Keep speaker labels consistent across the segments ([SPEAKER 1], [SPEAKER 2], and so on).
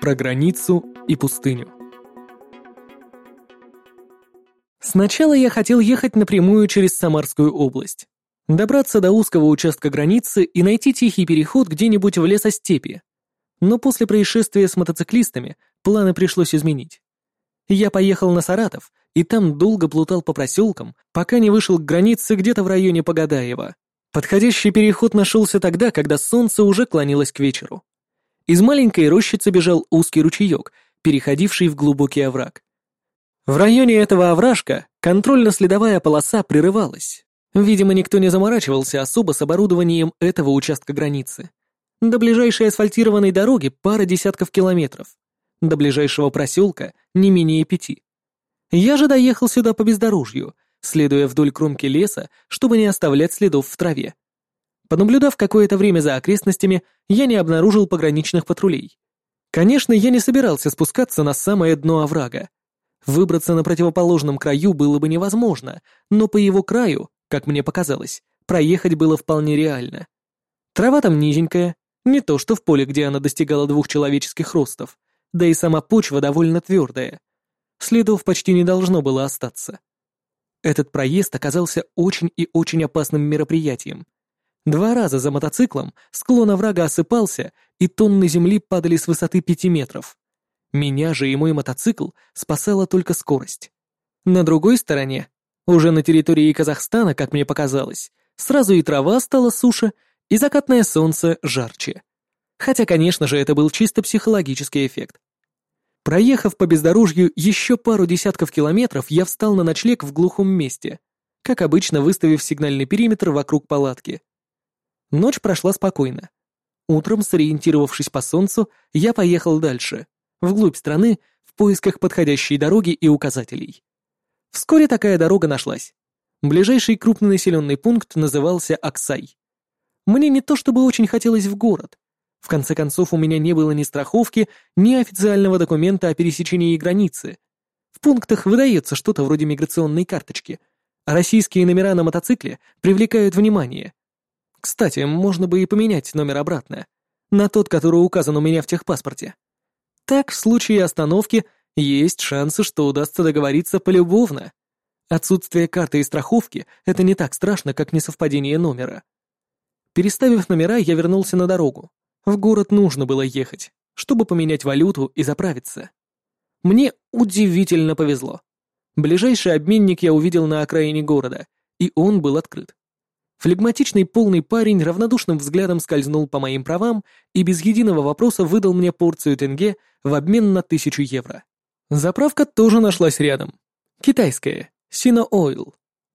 [SPEAKER 1] про границу и пустыню. Сначала я хотел ехать напрямую через Самарскую область, добраться до узкого участка границы и найти тихий переход где-нибудь в лесостепи. Но после происшествия с мотоциклистами планы пришлось изменить. Я поехал на Саратов и там долго плутал по проселкам, пока не вышел к границе где-то в районе Погадаева. Подходящий переход нашелся тогда, когда солнце уже клонилось к вечеру. Из маленькой рощицы бежал узкий ручеек, переходивший в глубокий овраг. В районе этого овражка контрольно-следовая полоса прерывалась. Видимо, никто не заморачивался особо с оборудованием этого участка границы. До ближайшей асфальтированной дороги пара десятков километров. До ближайшего проселка не менее пяти. Я же доехал сюда по бездорожью, следуя вдоль кромки леса, чтобы не оставлять следов в траве. Понаблюдав какое-то время за окрестностями, я не обнаружил пограничных патрулей. Конечно, я не собирался спускаться на самое дно оврага. Выбраться на противоположном краю было бы невозможно, но по его краю, как мне показалось, проехать было вполне реально. Трава там низенькая, не то что в поле, где она достигала двух человеческих ростов, да и сама почва довольно твердая. Следов почти не должно было остаться. Этот проезд оказался очень и очень опасным мероприятием — Два раза за мотоциклом склон оврага осыпался, и тонны земли падали с высоты пяти метров. Меня же и мой мотоцикл спасала только скорость. На другой стороне, уже на территории Казахстана, как мне показалось, сразу и трава стала суше, и закатное солнце жарче. Хотя, конечно же, это был чисто психологический эффект. Проехав по бездорожью еще пару десятков километров, я встал на ночлег в глухом месте, как обычно выставив сигнальный периметр вокруг палатки. Ночь прошла спокойно. Утром, сориентировавшись по солнцу, я поехал дальше, вглубь страны, в поисках подходящей дороги и указателей. Вскоре такая дорога нашлась. Ближайший крупный населенный пункт назывался Аксай. Мне не то чтобы очень хотелось в город. В конце концов, у меня не было ни страховки, ни официального документа о пересечении границы. В пунктах выдается что-то вроде миграционной карточки, российские номера на мотоцикле привлекают внимание. Кстати, можно бы и поменять номер обратно, на тот, который указан у меня в техпаспорте. Так, в случае остановки, есть шансы, что удастся договориться полюбовно. Отсутствие карты и страховки — это не так страшно, как несовпадение номера. Переставив номера, я вернулся на дорогу. В город нужно было ехать, чтобы поменять валюту и заправиться. Мне удивительно повезло. Ближайший обменник я увидел на окраине города, и он был открыт. Флегматичный полный парень равнодушным взглядом скользнул по моим правам и без единого вопроса выдал мне порцию тенге в обмен на тысячу евро. Заправка тоже нашлась рядом. Китайская, Sino Oil.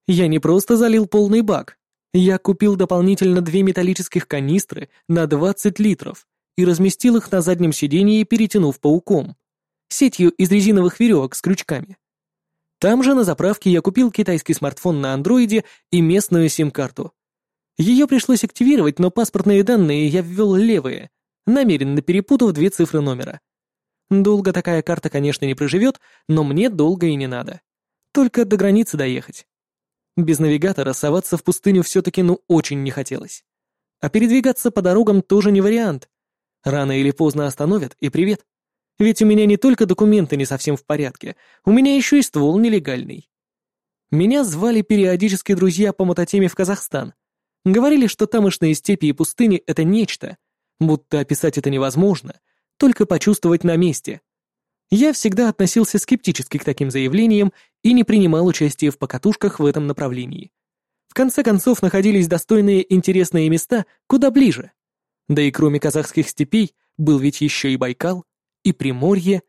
[SPEAKER 1] Я не просто залил полный бак. Я купил дополнительно две металлических канистры на 20 литров и разместил их на заднем сиденье, перетянув пауком. Сетью из резиновых веревок с крючками. Там же на заправке я купил китайский смартфон на андроиде и местную сим-карту. Ее пришлось активировать, но паспортные данные я ввел левые, намеренно перепутав две цифры номера. Долго такая карта, конечно, не проживет, но мне долго и не надо. Только до границы доехать. Без навигатора соваться в пустыню все-таки ну очень не хотелось. А передвигаться по дорогам тоже не вариант. Рано или поздно остановят, и привет. Ведь у меня не только документы не совсем в порядке, у меня еще и ствол нелегальный. Меня звали периодически друзья по мототеме в Казахстан. Говорили, что тамошные степи и пустыни — это нечто, будто описать это невозможно, только почувствовать на месте. Я всегда относился скептически к таким заявлениям и не принимал участия в покатушках в этом направлении. В конце концов, находились достойные интересные места куда ближе. Да и кроме казахских степей, был ведь еще и Байкал, и Приморье.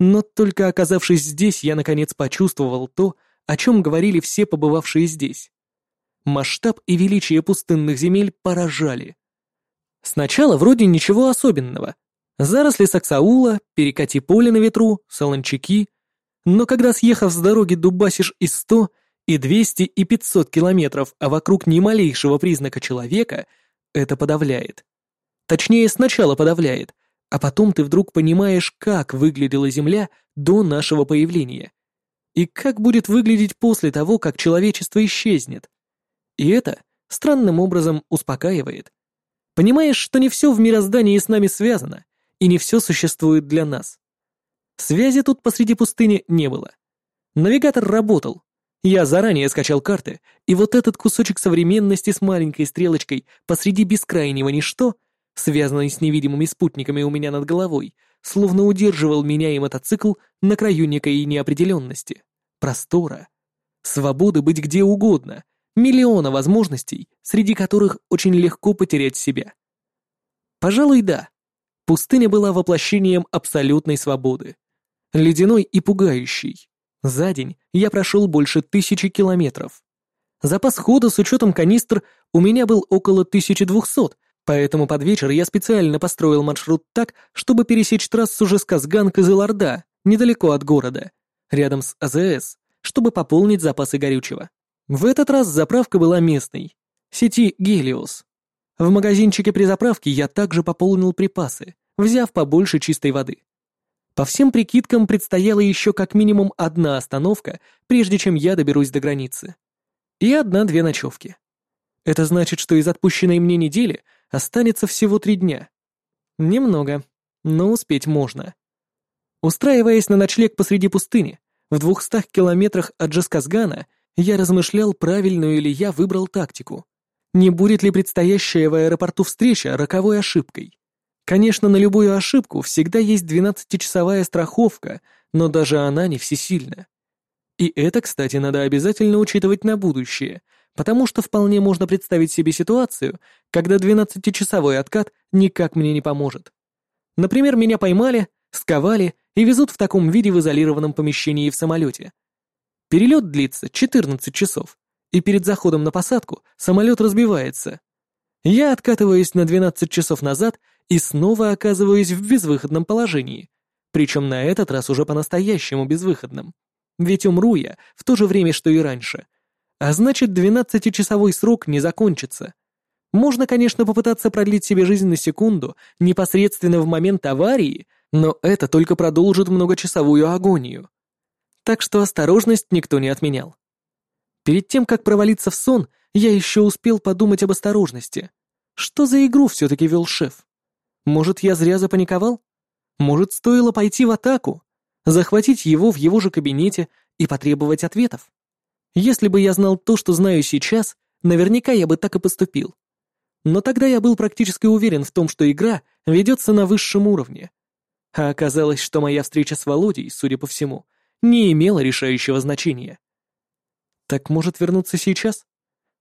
[SPEAKER 1] Но только оказавшись здесь, я наконец почувствовал то, о чем говорили все побывавшие здесь. Масштаб и величие пустынных земель поражали. Сначала вроде ничего особенного. Заросли саксаула, перекати поле на ветру, солончаки. Но когда съехав с дороги дубасишь и сто, и двести, и пятьсот километров, а вокруг ни малейшего признака человека, это подавляет. Точнее, сначала подавляет, а потом ты вдруг понимаешь, как выглядела Земля до нашего появления. И как будет выглядеть после того, как человечество исчезнет. И это странным образом успокаивает. Понимаешь, что не все в мироздании с нами связано, и не все существует для нас. Связи тут посреди пустыни не было. Навигатор работал. Я заранее скачал карты, и вот этот кусочек современности с маленькой стрелочкой посреди бескрайнего ничто, связанный с невидимыми спутниками у меня над головой, словно удерживал меня и мотоцикл на краю некой неопределенности, простора, свободы быть где угодно, миллиона возможностей, среди которых очень легко потерять себя. Пожалуй, да. Пустыня была воплощением абсолютной свободы. Ледяной и пугающий. За день я прошел больше тысячи километров. Запас хода с учетом канистр у меня был около 1200, поэтому под вечер я специально построил маршрут так, чтобы пересечь трассу Жесказган-Кызылорда, недалеко от города, рядом с АЗС, чтобы пополнить запасы горючего. В этот раз заправка была местной, сети «Гелиос». В магазинчике при заправке я также пополнил припасы, взяв побольше чистой воды. По всем прикидкам предстояла еще как минимум одна остановка, прежде чем я доберусь до границы. И одна-две ночевки. Это значит, что из отпущенной мне недели останется всего три дня. Немного, но успеть можно. Устраиваясь на ночлег посреди пустыни, в двухстах километрах от Джасказгана, я размышлял, правильную ли я выбрал тактику. Не будет ли предстоящая в аэропорту встреча роковой ошибкой? Конечно, на любую ошибку всегда есть 12-часовая страховка, но даже она не всесильна. И это, кстати, надо обязательно учитывать на будущее, потому что вполне можно представить себе ситуацию, когда 12-часовой откат никак мне не поможет. Например, меня поймали, сковали и везут в таком виде в изолированном помещении в самолете. Перелет длится 14 часов, и перед заходом на посадку самолет разбивается. Я откатываюсь на 12 часов назад и снова оказываюсь в безвыходном положении, причем на этот раз уже по-настоящему безвыходном. Ведь умру я в то же время, что и раньше. А значит, 12-часовой срок не закончится. Можно, конечно, попытаться продлить себе жизнь на секунду, непосредственно в момент аварии, но это только продолжит многочасовую агонию так что осторожность никто не отменял. Перед тем, как провалиться в сон, я еще успел подумать об осторожности. Что за игру все-таки вел шеф? Может, я зря запаниковал? Может, стоило пойти в атаку, захватить его в его же кабинете и потребовать ответов? Если бы я знал то, что знаю сейчас, наверняка я бы так и поступил. Но тогда я был практически уверен в том, что игра ведется на высшем уровне. А оказалось, что моя встреча с Володей, судя по всему, не имело решающего значения. Так может вернуться сейчас?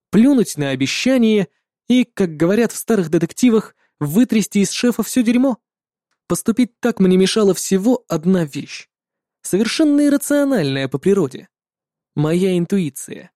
[SPEAKER 1] Плюнуть на обещание и, как говорят в старых детективах, вытрясти из шефа все дерьмо? Поступить так мне мешала всего одна вещь. Совершенно иррациональная по природе. Моя интуиция.